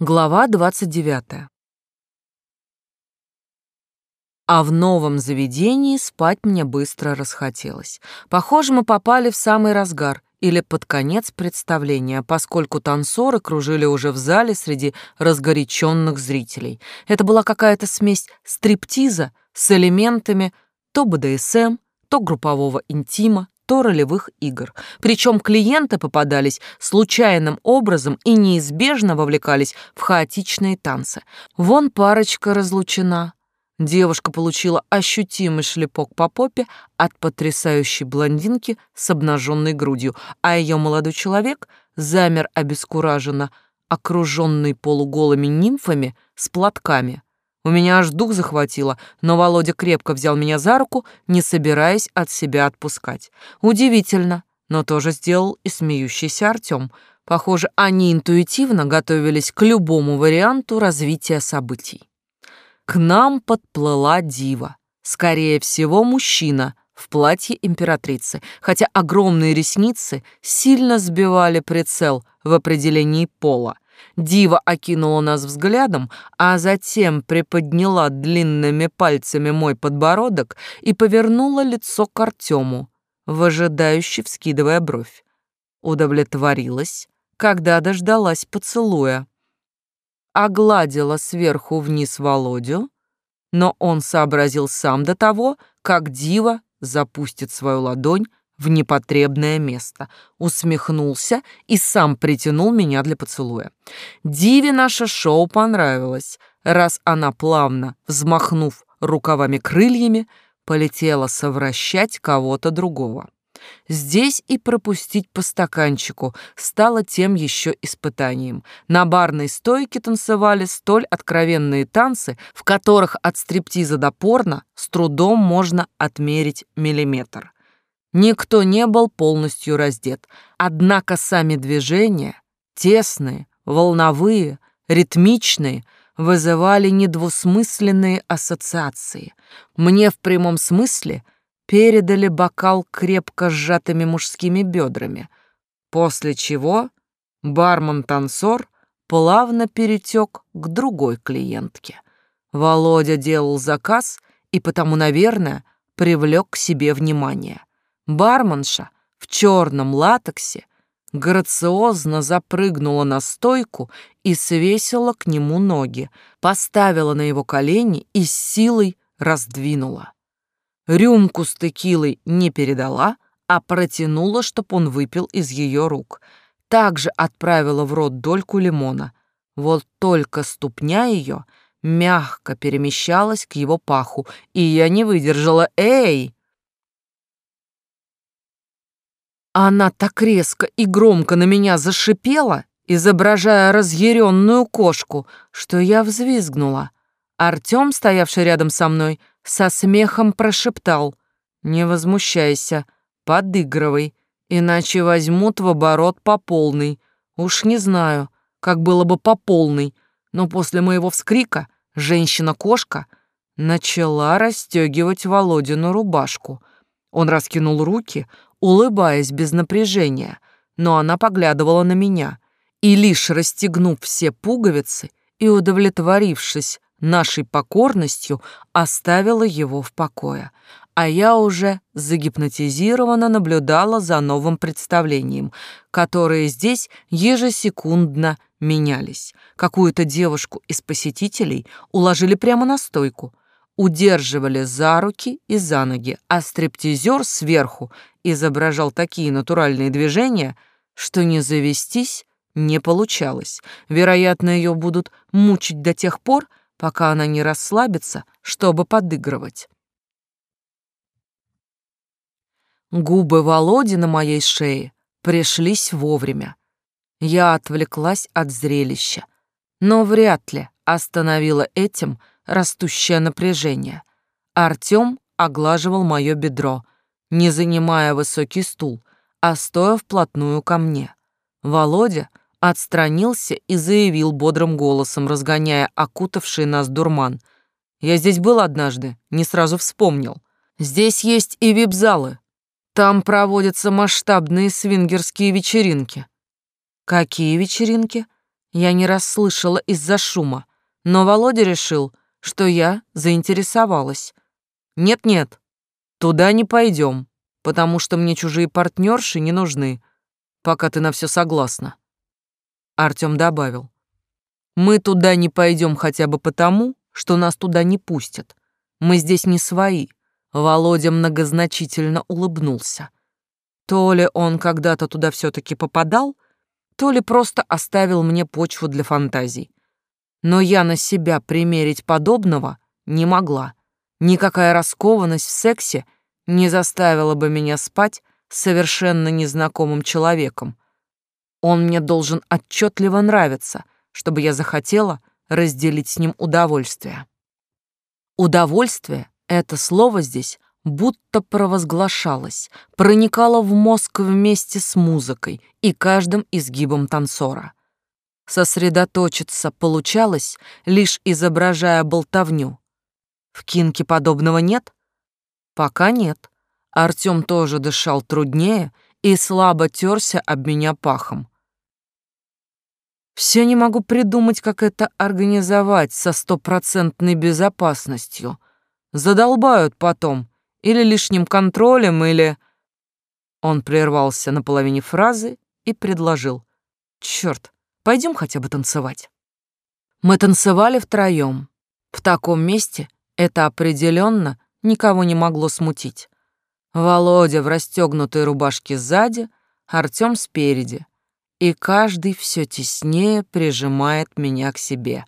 Глава 29. А в новом заведении спать мне быстро расхотелось. Похоже, мы попали в самый разгар или под конец представления, поскольку танцоры кружили уже в зале среди разгоряченных зрителей. Это была какая-то смесь стриптиза с элементами то БДСМ, то группового интима, то ролевых игр. Причем клиенты попадались случайным образом и неизбежно вовлекались в хаотичные танцы. Вон парочка разлучена. Девушка получила ощутимый шлепок по попе от потрясающей блондинки с обнаженной грудью, а ее молодой человек замер обескураженно, окруженный полуголыми нимфами с платками – у меня аж дух захватило, но Володя крепко взял меня за руку, не собираясь от себя отпускать. Удивительно, но тоже сделал и смеющийся Артём. Похоже, они интуитивно готовились к любому варианту развития событий. К нам подплыла дива. Скорее всего, мужчина в платье императрицы, хотя огромные ресницы сильно сбивали прицел в определении пола — Дива окинула нас взглядом, а затем приподняла длинными пальцами мой подбородок и повернула лицо к Артему, выжидающе вскидывая бровь. Удовлетворилась, когда дождалась поцелуя. Огладила сверху вниз Володю, но он сообразил сам до того, как Дива запустит свою ладонь в непотребное место, усмехнулся и сам притянул меня для поцелуя. Диве наше шоу понравилось, раз она плавно, взмахнув рукавами-крыльями, полетела совращать кого-то другого. Здесь и пропустить по стаканчику стало тем еще испытанием. На барной стойке танцевали столь откровенные танцы, в которых от стриптиза до порно с трудом можно отмерить миллиметр. Никто не был полностью раздет, однако сами движения, тесные, волновые, ритмичные, вызывали недвусмысленные ассоциации. Мне в прямом смысле передали бокал крепко сжатыми мужскими бедрами, после чего бармен-танцор плавно перетек к другой клиентке. Володя делал заказ и потому, наверное, привлек к себе внимание. Барменша в черном латексе грациозно запрыгнула на стойку и свесила к нему ноги, поставила на его колени и с силой раздвинула. Рюмку с текилой не передала, а протянула, чтоб он выпил из ее рук. Также отправила в рот дольку лимона. Вот только ступня ее мягко перемещалась к его паху, и я не выдержала. «Эй!» Она так резко и громко на меня зашипела, изображая разъяренную кошку, что я взвизгнула. Артём, стоявший рядом со мной, со смехом прошептал «Не возмущайся, подыгрывай, иначе возьмут в оборот по полной. Уж не знаю, как было бы по полной, но после моего вскрика женщина-кошка начала расстегивать Володину рубашку. Он раскинул руки, улыбаясь без напряжения, но она поглядывала на меня, и лишь расстегнув все пуговицы и удовлетворившись нашей покорностью, оставила его в покое, а я уже загипнотизированно наблюдала за новым представлением, которые здесь ежесекундно менялись. Какую-то девушку из посетителей уложили прямо на стойку, удерживали за руки и за ноги, а стриптизер сверху изображал такие натуральные движения, что не завестись не получалось. Вероятно, ее будут мучить до тех пор, пока она не расслабится, чтобы подыгрывать. Губы Володи на моей шее пришлись вовремя. Я отвлеклась от зрелища, но вряд ли остановила этим растущее напряжение. Артём оглаживал моё бедро, не занимая высокий стул, а стоя вплотную ко мне. Володя отстранился и заявил бодрым голосом, разгоняя окутавший нас дурман. «Я здесь был однажды, не сразу вспомнил. Здесь есть и вип-залы. Там проводятся масштабные свингерские вечеринки». «Какие вечеринки?» Я не расслышала из-за шума, но Володя решил, что я заинтересовалась. Нет-нет, туда не пойдем, потому что мне чужие партнерши не нужны, пока ты на все согласна. Артём добавил. Мы туда не пойдем хотя бы потому, что нас туда не пустят. Мы здесь не свои. Володя многозначительно улыбнулся. То ли он когда-то туда все таки попадал, то ли просто оставил мне почву для фантазий. Но я на себя примерить подобного не могла. Никакая раскованность в сексе не заставила бы меня спать с совершенно незнакомым человеком. Он мне должен отчетливо нравиться, чтобы я захотела разделить с ним удовольствие. Удовольствие — это слово здесь будто провозглашалось, проникало в мозг вместе с музыкой и каждым изгибом танцора. Сосредоточиться получалось, лишь изображая болтовню. В кинке подобного нет? Пока нет. Артём тоже дышал труднее и слабо терся об меня пахом. Все не могу придумать, как это организовать со стопроцентной безопасностью. Задолбают потом, или лишним контролем, или... Он прервался на половине фразы и предложил. Черт, пойдем хотя бы танцевать. Мы танцевали втроем. В таком месте это определенно никого не могло смутить. Володя в расстегнутой рубашке сзади, Артём спереди. И каждый все теснее прижимает меня к себе.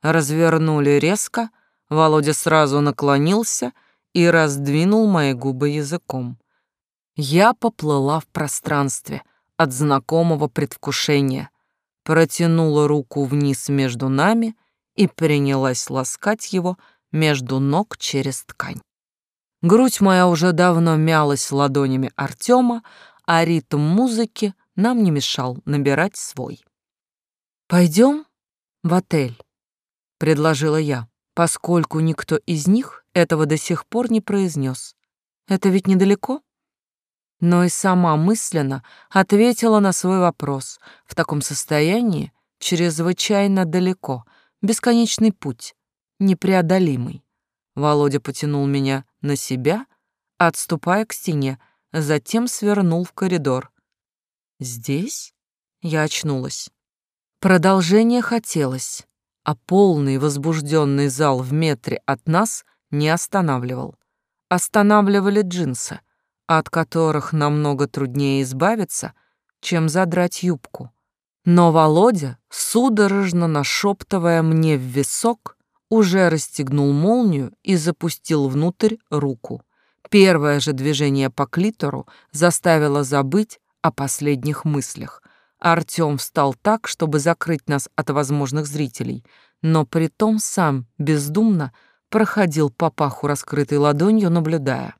Развернули резко, Володя сразу наклонился — и раздвинул мои губы языком. Я поплыла в пространстве от знакомого предвкушения, протянула руку вниз между нами и принялась ласкать его между ног через ткань. Грудь моя уже давно мялась ладонями Артема, а ритм музыки нам не мешал набирать свой. «Пойдем в отель», — предложила я, поскольку никто из них этого до сих пор не произнес. Это ведь недалеко? Но и сама мысленно ответила на свой вопрос. В таком состоянии чрезвычайно далеко, бесконечный путь, непреодолимый. Володя потянул меня на себя, отступая к стене, затем свернул в коридор. «Здесь?» Я очнулась. Продолжение хотелось, а полный возбужденный зал в метре от нас не останавливал. Останавливали джинсы, от которых намного труднее избавиться, чем задрать юбку. Но Володя, судорожно нашептывая мне в висок, уже расстегнул молнию и запустил внутрь руку. Первое же движение по клитору заставило забыть о последних мыслях. Артём встал так, чтобы закрыть нас от возможных зрителей, но притом сам бездумно проходил по паху раскрытой ладонью, наблюдая.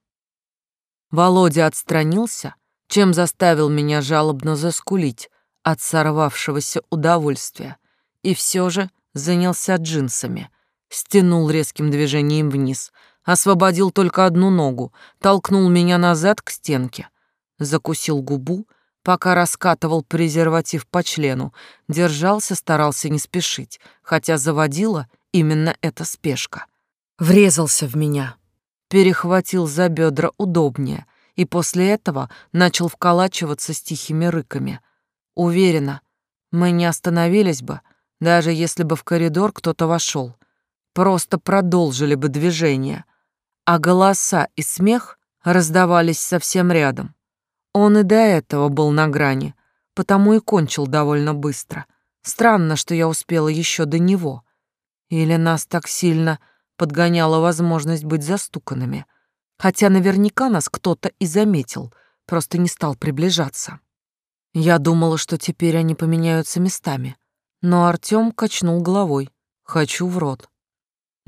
Володя отстранился, чем заставил меня жалобно заскулить от сорвавшегося удовольствия, и все же занялся джинсами, стянул резким движением вниз, освободил только одну ногу, толкнул меня назад к стенке, закусил губу, пока раскатывал презерватив по члену, держался, старался не спешить, хотя заводила именно эта спешка — врезался в меня, перехватил за бедра удобнее и после этого начал вколачиваться с тихими рыками. Уверена, мы не остановились бы, даже если бы в коридор кто-то вошел. Просто продолжили бы движение, а голоса и смех раздавались совсем рядом. Он и до этого был на грани, потому и кончил довольно быстро. Странно, что я успела еще до него. Или нас так сильно подгоняла возможность быть застуканными, хотя наверняка нас кто-то и заметил, просто не стал приближаться. Я думала, что теперь они поменяются местами, но Артём качнул головой. «Хочу в рот».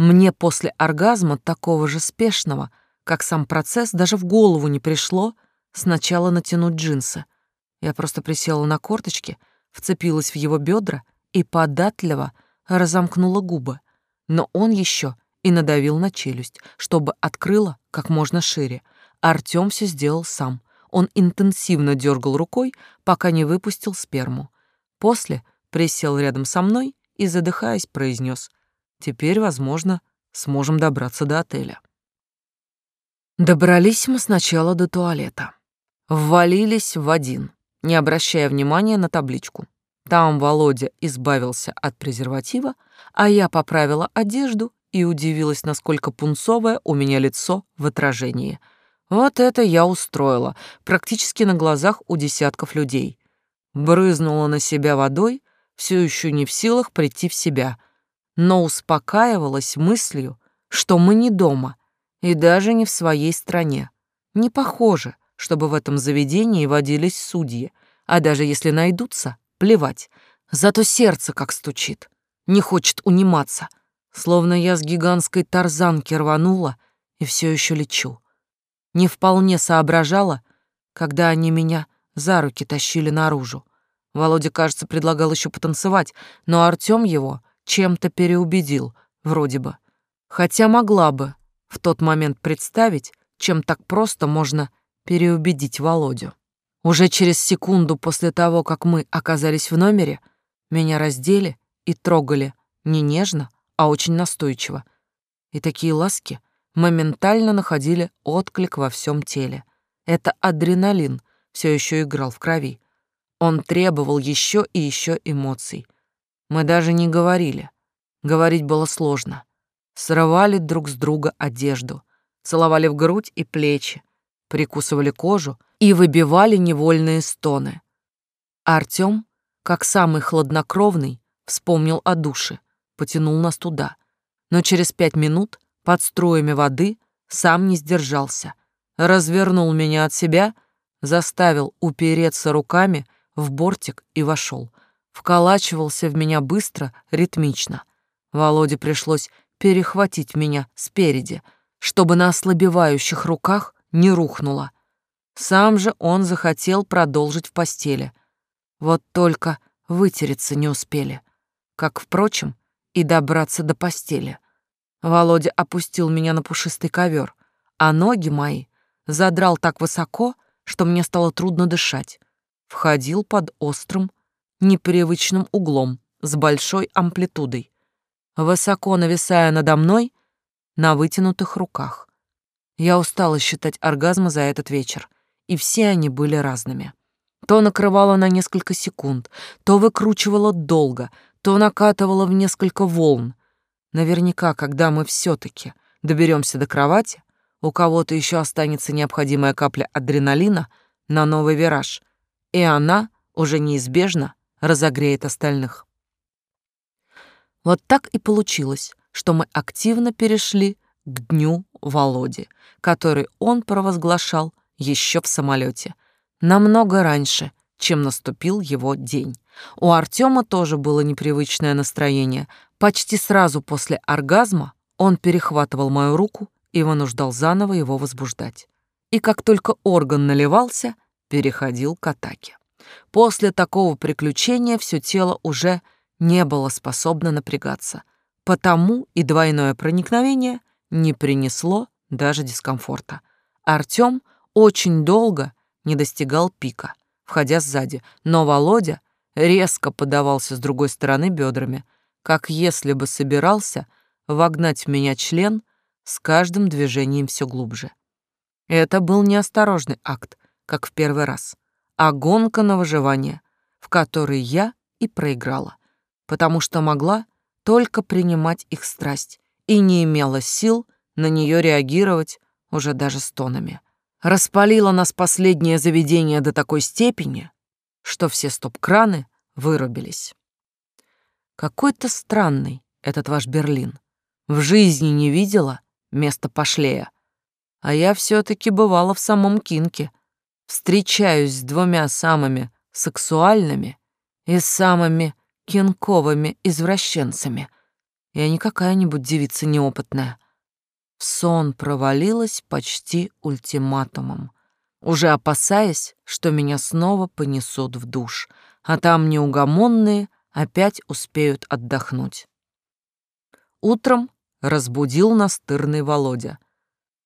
Мне после оргазма такого же спешного, как сам процесс, даже в голову не пришло сначала натянуть джинсы. Я просто присела на корточки, вцепилась в его бедра и податливо разомкнула губы. Но он еще и надавил на челюсть, чтобы открыла как можно шире. Артём все сделал сам. Он интенсивно дергал рукой, пока не выпустил сперму. После присел рядом со мной и, задыхаясь, произнес: «Теперь, возможно, сможем добраться до отеля». Добрались мы сначала до туалета. Ввалились в один, не обращая внимания на табличку. Там Володя избавился от презерватива, а я поправила одежду и удивилась, насколько пунцовое у меня лицо в отражении. Вот это я устроила, практически на глазах у десятков людей. Брызнула на себя водой, все еще не в силах прийти в себя, но успокаивалась мыслью, что мы не дома и даже не в своей стране. Не похоже, чтобы в этом заведении водились судьи, а даже если найдутся, плевать. Зато сердце как стучит, не хочет униматься, словно я с гигантской тарзанки рванула и все еще лечу. Не вполне соображала, когда они меня за руки тащили наружу. Володя, кажется, предлагал еще потанцевать, но Артём его чем-то переубедил, вроде бы. Хотя могла бы в тот момент представить, чем так просто можно переубедить Володю. Уже через секунду после того, как мы оказались в номере, меня раздели и трогали не нежно, а очень настойчиво. И такие ласки моментально находили отклик во всем теле. Это адреналин все еще играл в крови. Он требовал еще и еще эмоций. Мы даже не говорили. Говорить было сложно. Срывали друг с друга одежду, целовали в грудь и плечи, прикусывали кожу и выбивали невольные стоны. Артём, как самый хладнокровный, вспомнил о душе, потянул нас туда. Но через пять минут под струями воды сам не сдержался, развернул меня от себя, заставил упереться руками в бортик и вошел. Вколачивался в меня быстро, ритмично. Володе пришлось перехватить меня спереди, чтобы на ослабевающих руках не рухнуло. Сам же он захотел продолжить в постели. Вот только вытереться не успели. Как, впрочем, и добраться до постели. Володя опустил меня на пушистый ковер, а ноги мои задрал так высоко, что мне стало трудно дышать входил под острым, непривычным углом с большой амплитудой, высоко нависая надо мной на вытянутых руках. Я устала считать оргазмы за этот вечер, и все они были разными. То накрывало на несколько секунд, то выкручивало долго, то накатывало в несколько волн. Наверняка, когда мы все таки доберемся до кровати, у кого-то еще останется необходимая капля адреналина на новый вираж, и она уже неизбежно разогреет остальных. Вот так и получилось, что мы активно перешли к дню Володи, который он провозглашал еще в самолете, намного раньше, чем наступил его день. У Артема тоже было непривычное настроение. Почти сразу после оргазма он перехватывал мою руку и вынуждал заново его возбуждать. И как только орган наливался, переходил к атаке. После такого приключения все тело уже не было способно напрягаться, потому и двойное проникновение не принесло даже дискомфорта. Артём очень долго не достигал пика, входя сзади, но Володя резко подавался с другой стороны бедрами, как если бы собирался вогнать в меня член с каждым движением все глубже. Это был неосторожный акт, как в первый раз, а гонка на выживание, в которой я и проиграла, потому что могла только принимать их страсть и не имела сил на нее реагировать уже даже стонами. Распалило нас последнее заведение до такой степени, что все стоп-краны вырубились. Какой-то странный этот ваш Берлин. В жизни не видела места пошлее. А я все таки бывала в самом Кинке, встречаюсь с двумя самыми сексуальными и самыми кинковыми извращенцами. Я не какая-нибудь девица неопытная. В сон провалилась почти ультиматумом, уже опасаясь, что меня снова понесут в душ, а там неугомонные опять успеют отдохнуть. Утром разбудил настырный Володя.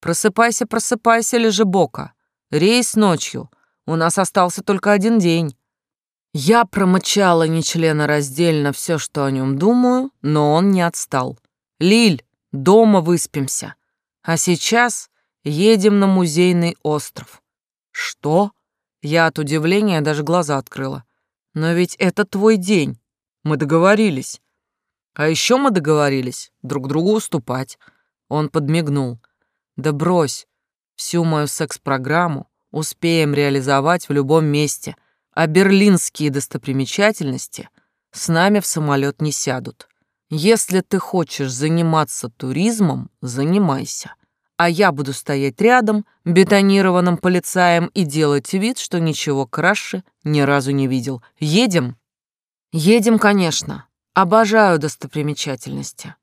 «Просыпайся, просыпайся, лежебока! Рейс ночью. У нас остался только один день. Я промычала нечленораздельно все, что о нем думаю, но он не отстал. «Лиль, дома выспимся. А сейчас едем на музейный остров». «Что?» Я от удивления даже глаза открыла. «Но ведь это твой день. Мы договорились». «А еще мы договорились друг другу уступать». Он подмигнул. «Да брось, всю мою секс-программу успеем реализовать в любом месте, а берлинские достопримечательности с нами в самолет не сядут. Если ты хочешь заниматься туризмом, занимайся. А я буду стоять рядом, бетонированным полицаем, и делать вид, что ничего краше ни разу не видел. Едем? Едем, конечно. Обожаю достопримечательности.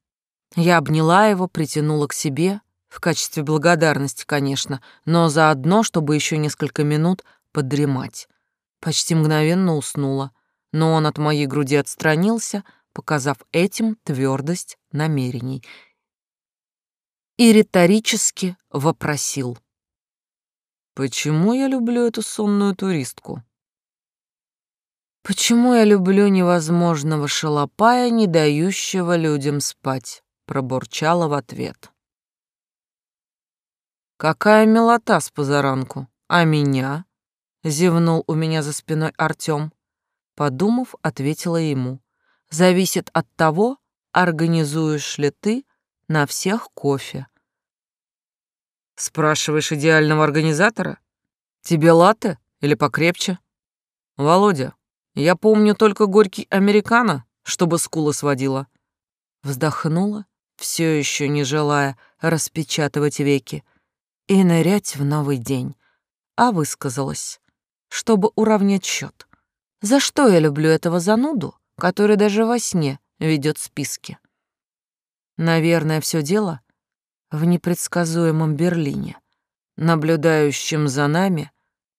Я обняла его, притянула к себе, в качестве благодарности, конечно, но заодно, чтобы еще несколько минут подремать. Почти мгновенно уснула, но он от моей груди отстранился, показав этим твердость намерений, и риторически вопросил. «Почему я люблю эту сонную туристку?» «Почему я люблю невозможного шалопая, не дающего людям спать?» пробурчала в ответ. «Какая милота с позаранку! А меня?» — зевнул у меня за спиной Артём. Подумав, ответила ему. «Зависит от того, организуешь ли ты на всех кофе». «Спрашиваешь идеального организатора? Тебе латте или покрепче?» «Володя, я помню только горький американо, чтобы скулы сводила». Вздохнула, все еще не желая распечатывать веки, и нырять в новый день, а высказалась, чтобы уравнять счет. За что я люблю этого зануду, который даже во сне ведет списки? Наверное, все дело в непредсказуемом Берлине, наблюдающем за нами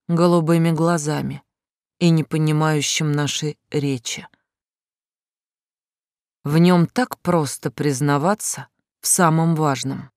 голубыми глазами и не понимающем нашей речи. В нем так просто признаваться в самом важном.